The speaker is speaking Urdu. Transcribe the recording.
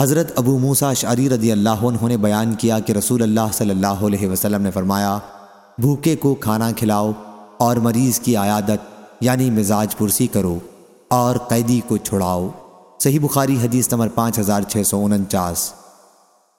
حضرت ابو موسا اشعری رضی اللہ عنہ نے بیان کیا کہ رسول اللہ صلی اللہ علیہ وسلم نے فرمایا، بھوکے کو کھانا کھلاؤ اور مریض کی عیادت یعنی مزاج پرسی کرو اور قیدی کو چھڑاؤ۔ صحیح بخاری حدیث نمبر پانچ ہزار چھ سو انچاس۔